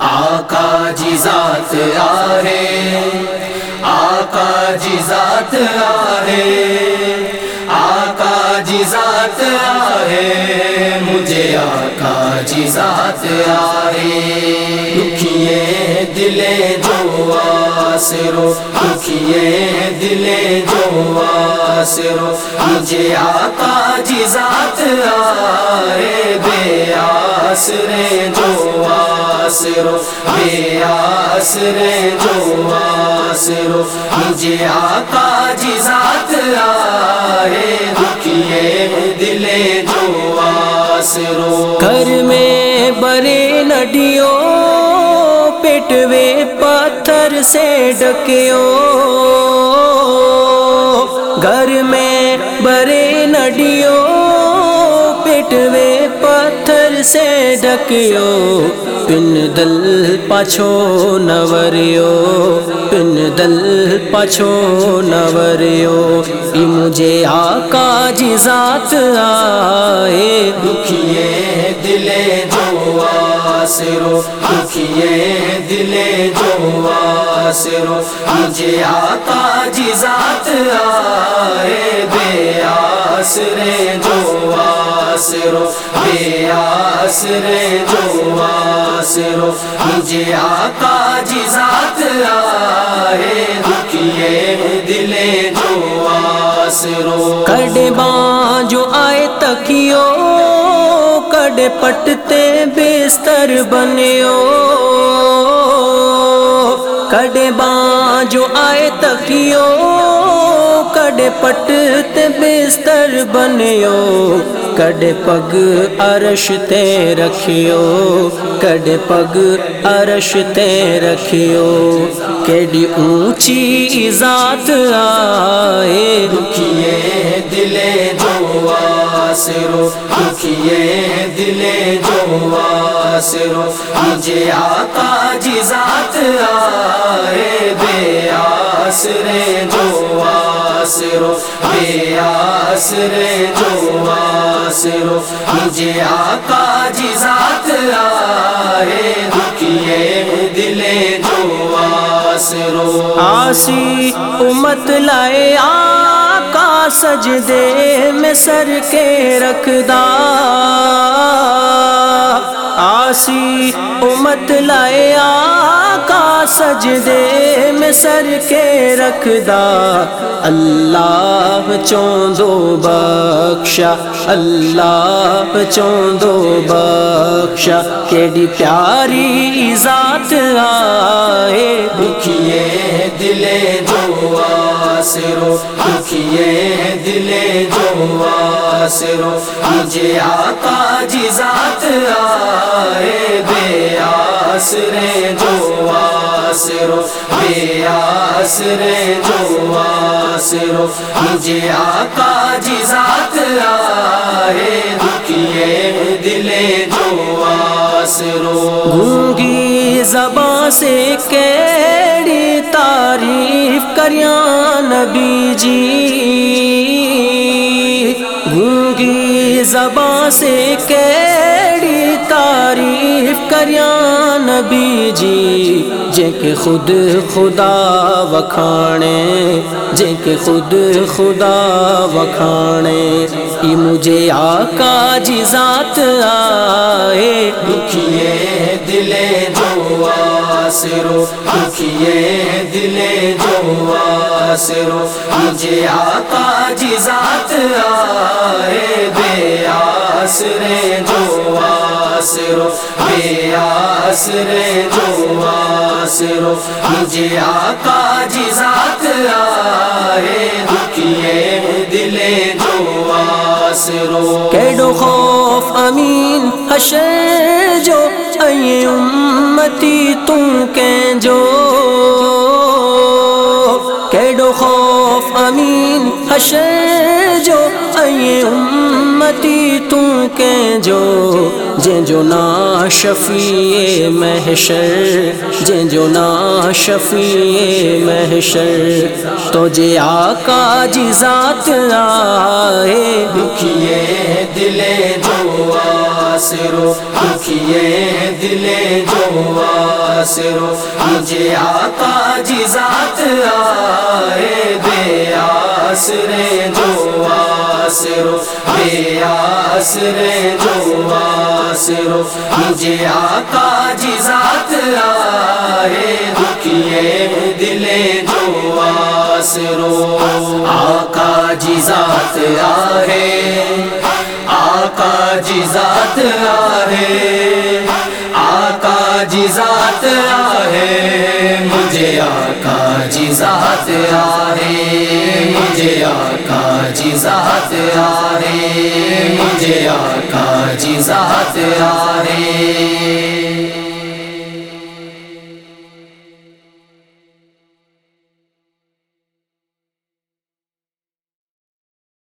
آقا جی ذات آہے، آقا جی ذات آرے آقا جی ذات آہے، مجھے آقا جی ذات آہے۔ دکھیے دلے جو آسرو دکھیے دلے جو آسرو، مجھے آقا جی ذات آرے بے آسرے جو آسرو، بے آسرے جو آسرو، مجھے آقا جی ذات آرے دکھیے دلے جو آسرو۔ گھر میں برے نڈیوں پیٹوے پتھر سے ڈکیو۔ گھر میں برے نڈیوں پیٹوے پتھر سے ڈکیو۔ پن دل پچھو نوریو۔ پن دل پچھو نوریو۔ ای مجھے آقا جی ذات آئے۔ دکھیے دلے جو آسرو۔ دکھیے دلے جو آسرو مجھے آقا جی ذات آئے بے آسرے جو آسرو بے آسرے جو آسرو مجھے آقا جی ذات آئے دکھیے دلے جو آسرو کڈے جو آئے تکیو کڈے پٹتے بستر بنیو کڈے باں جو آئے تکیو کڈے پٹتے بستر بنیو کڈے پگ عرش تے رکھیو کڈے پگ عرش تے رکھیو کیڈی اونچی ذات آئے دکھیے دلے جو آسرو دکھیے دلے جو آسرو مجھے آقا جی ذات آئے، بے آسرے جو آسرو بے آسرے جو آسرو مجھے آقا جی ذات آئے، دکھیے دلے جو آسرو آسی امت لائے آقا سجدے میں سر کے رکھدا۔ آسی امت لائے آ آقا سجدے میں سر کے رکھدا۔ اللہ چوندو بخشا، اللہ چوندو بخشا۔ کیڑی پیاری ذات آئے۔ دکھیے دلے جو آسرو، دکھیے دلے جو آسرو۔ مجھے آقا جی ذات آئے، بے آسرے جو آسرو بے آسرے جو آسرو، مجھے آقا جی ذات آئے دکھیے دلے جو آسرو۔ گونگی زباں سے کیڑی تعریف کریاں نبی جی۔ گونگی زباں سے کیڑی تعریف کریاں نبی جی جے کہ خود خدا وکھانے، جے کہ خود خدا وکھانے ای مجھے آقا جی ذات آئے۔ دکھیے دلے جو آسرو، دکھیے دلے جو آسرو، مجھے آقا جی ذات آئے۔ بے آسرے جو آسرو بے آسرے جو آسرو مجھے آقا جی ذات آئے، دکھیے دلے جو آسرو کیڈو خوف امین حشر جو اے امتی تم کے جو کیڈو خوف امین حشر جو اے امتی تم کے جو جے جو نا شفیع محشر جے جو نا شفیع محشر۔ تو جے آقا جی ذات آئے، دکھیے دلے جو آسرو، دکھیے دلے جو آسرو۔ مجھے آقا جی ذات آئے بے آسرے جو آسرو بے آسرے جو آسرو مجھے آقا جی ذات آئے دکھیے دلے جو آسرو آقا جی ذات آئے آقا جی ذات آئے آقا جی ذات آئے مجھے آقا جی ذات آئے مجھے آقا جی ذات آئے مجھے آقا جی ذات آئے